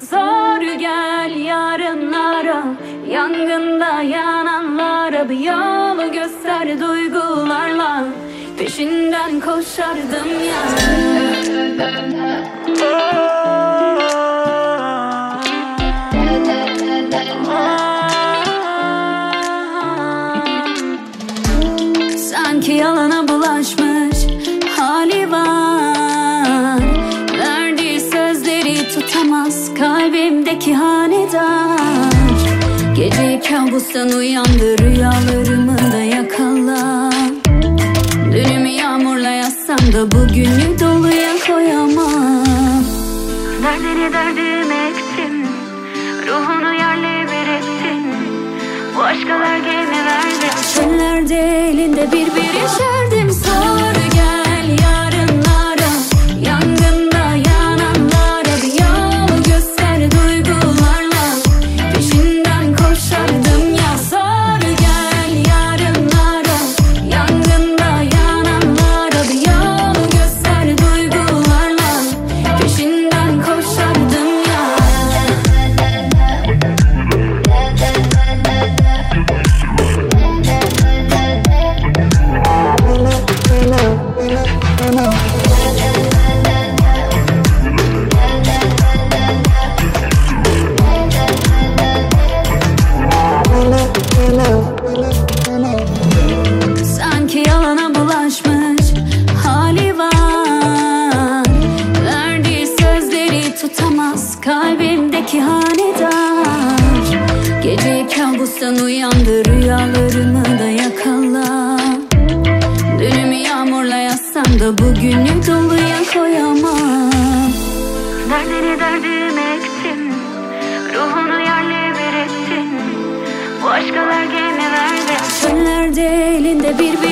Zor gel yarınlara Yangında yananlara Bir yolu göster duygularla. Peşinden koşardım ya. Sanki yalana bulaşmış tutamaz kalbimdeki hanedar Gece kabustan uyandı rüyalarımı da yakala Dünümü yağmurla yazsam da bugünü doluya koyamam. Derdini derdime ektim Ruhunu yerle bir ettin Bu aşkalar gene verdi Çöllerde elinde bir bir yaşardım tutamaz kalbimdeki hanedar Gece kabustan uyandı rüyalarımı da yakala Dünümü yağmurla yazsam da bugünü doluya koyamam. Derdini derdime ektim Ruhunu yerle bir ettin Bu aşkalar gene verdi Çöllerde elinde bir